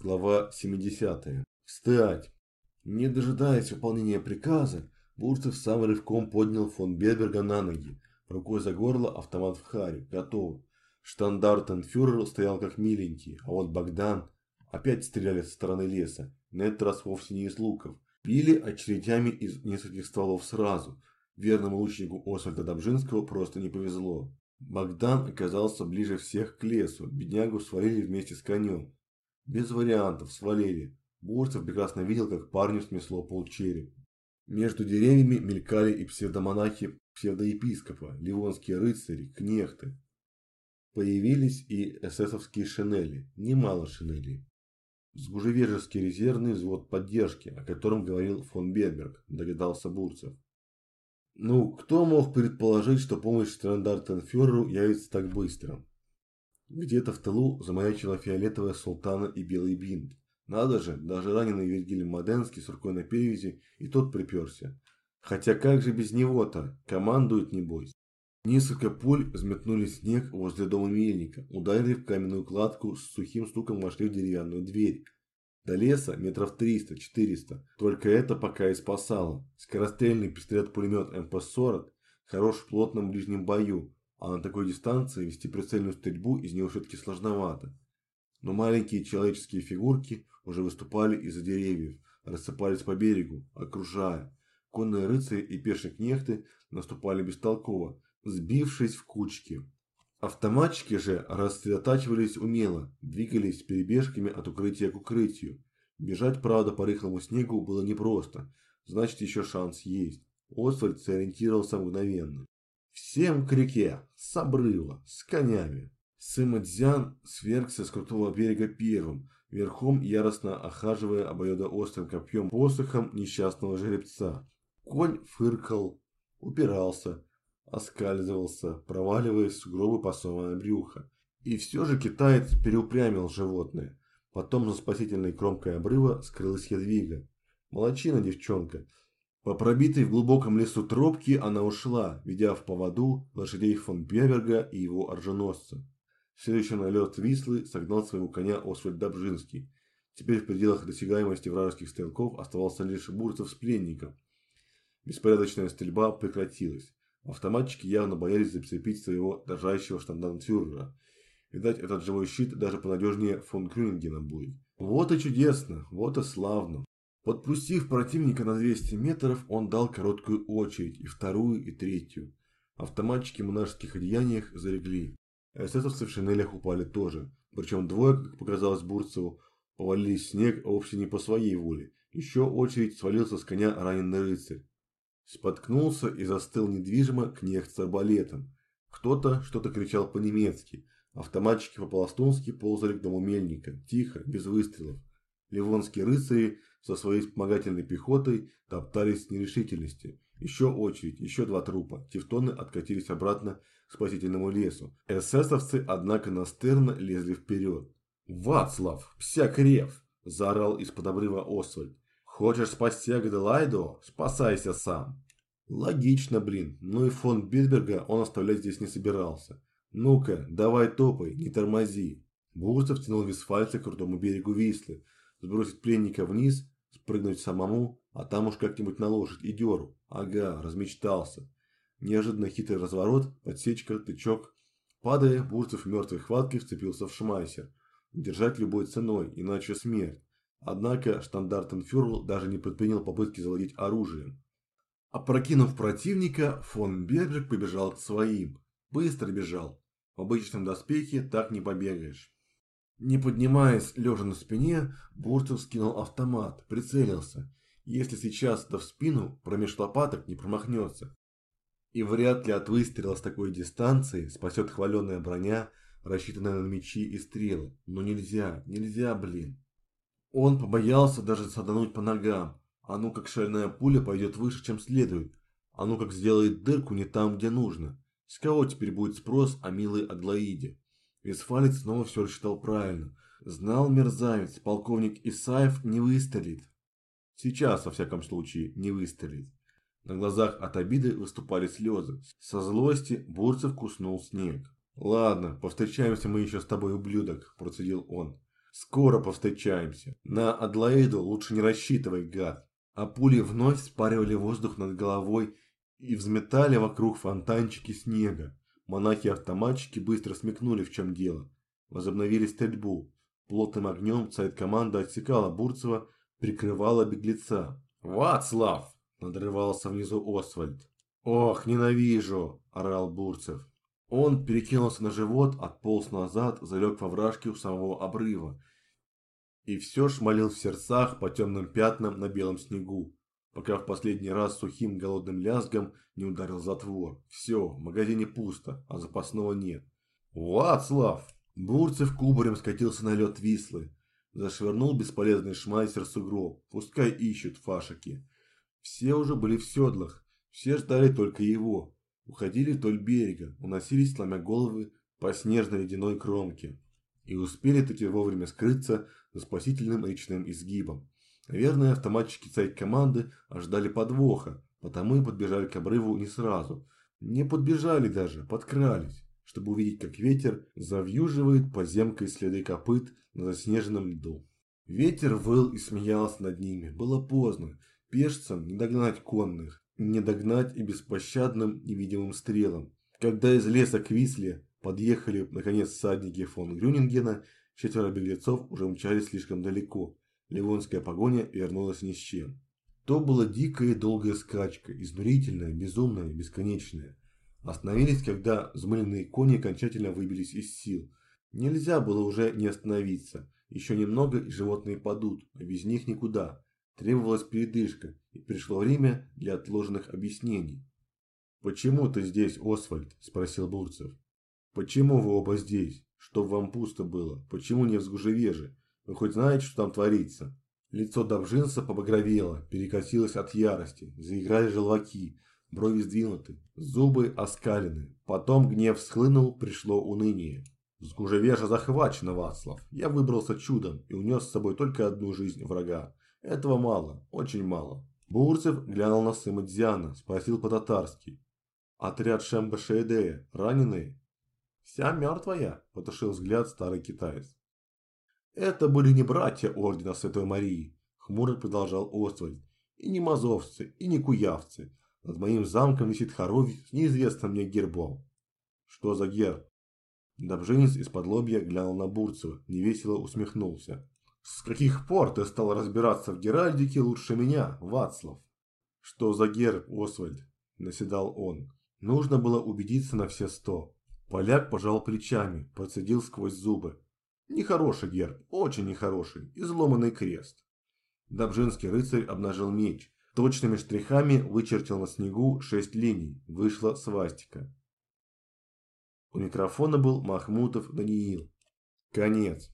Глава 70. Встать! Не дожидаясь выполнения приказа, Бурцев сам рывком поднял фон Бельберга на ноги. Рукой за горло автомат в харе. Готово. Штандартенфюрер стоял как миленький, а вот Богдан... Опять стреляли со стороны леса, на этот раз вовсе не из луков. Били очередями из нескольких стволов сразу. Верному лучнику Освальда Добжинского просто не повезло. Богдан оказался ближе всех к лесу, беднягу свалили вместе с конем. Без вариантов, свалили. Бурцев прекрасно видел, как парню снесло полчереп. Между деревьями мелькали и псевдомонахи псевдоепископа, ливонские рыцари, кнехты. Появились и эсэсовские шинели, немало шинелей. Сгужевежеский резервный взвод поддержки, о котором говорил фон Берберг, догадался Бурцев. Ну, кто мог предположить, что помощь Штандартенфюреру явится так быстро? Где-то в тылу замаячила фиолетовая султана и белый бинт. Надо же, даже раненый Вильгельм Маденский с рукой на перевязи и тот приперся. Хотя как же без него-то? Командует, небось. Несколько пуль взметнули снег возле дома мельника, ударили в каменную кладку, с сухим стуком вошли в деревянную дверь. До леса метров 300-400. Только это пока и спасало. Скорострельный пистолет-пулемет МП-40 хорош в плотном ближнем бою, а на такой дистанции вести прицельную стрельбу из него все-таки сложновато. Но маленькие человеческие фигурки уже выступали из-за деревьев, рассыпались по берегу, окружая. Конные рыцари и пешие кнехты наступали бестолково, сбившись в кучки. Автоматчики же рассредотачивались умело, двигались перебежками от укрытия к укрытию. Бежать, правда, по рыхлому снегу было непросто, значит еще шанс есть. Освальд сориентировался мгновенно. Всем к реке, с обрыва, с конями. Сымадзян свергся с крутого берега первым, верхом яростно охаживая обоюдоострым копьем посохом несчастного жеребца. Конь фыркал, упирался, оскальзывался, проваливаясь в сугробы посованное брюхо. И все же китаец переупрямил животное. Потом за спасительной кромкой обрыва скрылась ядвига. Молодчина девчонка, по пробитой в глубоком лесу тропке она ушла, ведя в поводу лошадей фон Беберга и его оруженосца. Следующий налет Вислы согнал своего коня Освальд Добжинский. Теперь в пределах досягаемости вражеских стрелков оставался лишь Бурцев с пленником. Беспорядочная стрельба прекратилась. Автоматчики явно боялись зацепить своего дрожащего штандартенфюрера. Видать, этот живой щит даже понадежнее фон Крюнингена будет. Вот и чудесно, вот и славно. Подпустив противника на 200 метров, он дал короткую очередь, и вторую, и третью. Автоматчики в монашеских одеяниях залегли. Эсэсовцы в шинелях упали тоже. Причем двое, как показалось Бурцеву, повалились в снег вовсе не по своей воле. Еще очередь свалился с коня раненый рыцарь. Споткнулся и застыл недвижимо кнехт с арбалетом. Кто-то что-то кричал по-немецки. Автоматчики по-пластунски ползали к дому мельника, тихо, без выстрелов. Ливонские рыцари со своей вспомогательной пехотой топтались в нерешительности. Еще очередь, еще два трупа. Тевтоны откатились обратно к спасительному лесу. Эсэсовцы, однако, настырно лезли вперед. «Вацлав! Псякрев!» – заорал из-под обрыва Освальд. «Хочешь спасти Агделайдо? Спасайся сам!» Логично, блин. Ну и фон Бильберга он оставлять здесь не собирался. Ну-ка, давай топай, не тормози. Бурцев тянул Висфальца к крутому берегу Вислы, сбросить пленника вниз, спрыгнуть самому, а там уж как-нибудь на лошадь и деру. Ага, размечтался. Неожиданно хитрый разворот, подсечка, тычок. Падая, Бурцев мертвой хваткой вцепился в шмайсер. Держать любой ценой, иначе смерть. Однако штандартенфюрер даже не предпринял попытки завладеть оружием. Опрокинув противника, фон Бергер побежал к своим. Быстро бежал. В обычном доспехе так не побегаешь. Не поднимаясь, лежа на спине, Бурцев скинул автомат, прицелился. Если сейчас да в спину, промеж лопаток не промахнется. И вряд ли от выстрела с такой дистанции спасет хваленая броня, рассчитанная на мечи и стрелы. Но нельзя, нельзя, блин. Он побоялся даже садануть по ногам. А ну как шальная пуля пойдет выше, чем следует. А ну как сделает дырку не там, где нужно. С кого теперь будет спрос о милой Аглаиде? Висфалец снова все рассчитал правильно. Знал мерзавец, полковник Исаев не выстрелит. Сейчас, во всяком случае, не выстрелит. На глазах от обиды выступали слезы. Со злости Бурцев куснул снег. «Ладно, повстречаемся мы еще с тобой, ублюдок», – процедил он. Скоро повстречаемся. На Адлоиду лучше не рассчитывай, гад. А пули вновь спаривали воздух над головой и взметали вокруг фонтанчики снега. Монахи-автоматчики быстро смекнули, в чем дело. Возобновили стрельбу. Плотным огнем цайт-команда отсекала Бурцева, прикрывала беглеца. «Вацлав!» – надрывался внизу Освальд. «Ох, ненавижу!» – орал Бурцев. Он перекинулся на живот, отполз назад, залег во вражке у самого обрыва. И все ж молил в сердцах по темным пятнам на белом снегу, пока в последний раз сухим голодным лязгом не ударил затвор. Все, в магазине пусто, а запасного нет. «Вацлав!» Бурцев кубарем скатился на лед Вислы. Зашвырнул бесполезный шмайсер сугроб. Пускай ищут фашики. Все уже были в седлах. Все ждали только его уходили вдоль берега, уносились, сломя головы по снежно-ледяной кромке. И успели таки вовремя скрыться за спасительным речным изгибом. Наверное, автоматчики цайт-команды ожидали подвоха, потому и подбежали к обрыву не сразу. Не подбежали даже, подкрались, чтобы увидеть, как ветер завьюживает поземкой следы копыт на заснеженном льду. Ветер выл и смеялся над ними. Было поздно. Пешцам не догнать конных не догнать и беспощадным невидимым стрелам. Когда из леса к Висле подъехали наконец всадники фон Грюнингена, четверо беглецов уже мчались слишком далеко. Ливонская погоня вернулась ни с чем. То была дикая и долгая скачка, изнурительная, безумная, бесконечная. Остановились, когда взмыленные кони окончательно выбились из сил. Нельзя было уже не остановиться. Еще немного и животные падут, а без них никуда. Требовалась передышка, и пришло время для отложенных объяснений. «Почему ты здесь, Освальд?» – спросил Бурцев. «Почему вы оба здесь? Чтоб вам пусто было. Почему не в Сгужевеже? Вы хоть знаете, что там творится?» Лицо Добжинса побагровело, перекосилось от ярости, заиграли желваки, брови сдвинуты, зубы оскалены. Потом гнев схлынул, пришло уныние. Сгужевежа захвачена, Вацлав. Я выбрался чудом и унес с собой только одну жизнь врага. Этого мало, очень мало. Бурцев глянул на сына Дзяна, спросил по-татарски. Отряд Шемба-Шейдея, раненые? Вся мертвая, потушил взгляд старый китаец. Это были не братья Ордена Святой Марии, хмуро продолжал Освальд. И не мазовцы, и не куявцы. Над моим замком висит хоровь с неизвестным мне гербом. Что за герб? Добжинец из-под лобья глянул на Бурцева, невесело усмехнулся. С каких пор ты стал разбираться в геральдике лучше меня, Вацлав? Что за герб, Освальд? Наседал он. Нужно было убедиться на все сто. Поляк пожал плечами, процедил сквозь зубы. Нехороший герб, очень нехороший, изломанный крест. Добжинский рыцарь обнажил меч, точными штрихами вычертил на снегу шесть линий, вышла свастика. У микрофона был Махмутов Даниил. Конец.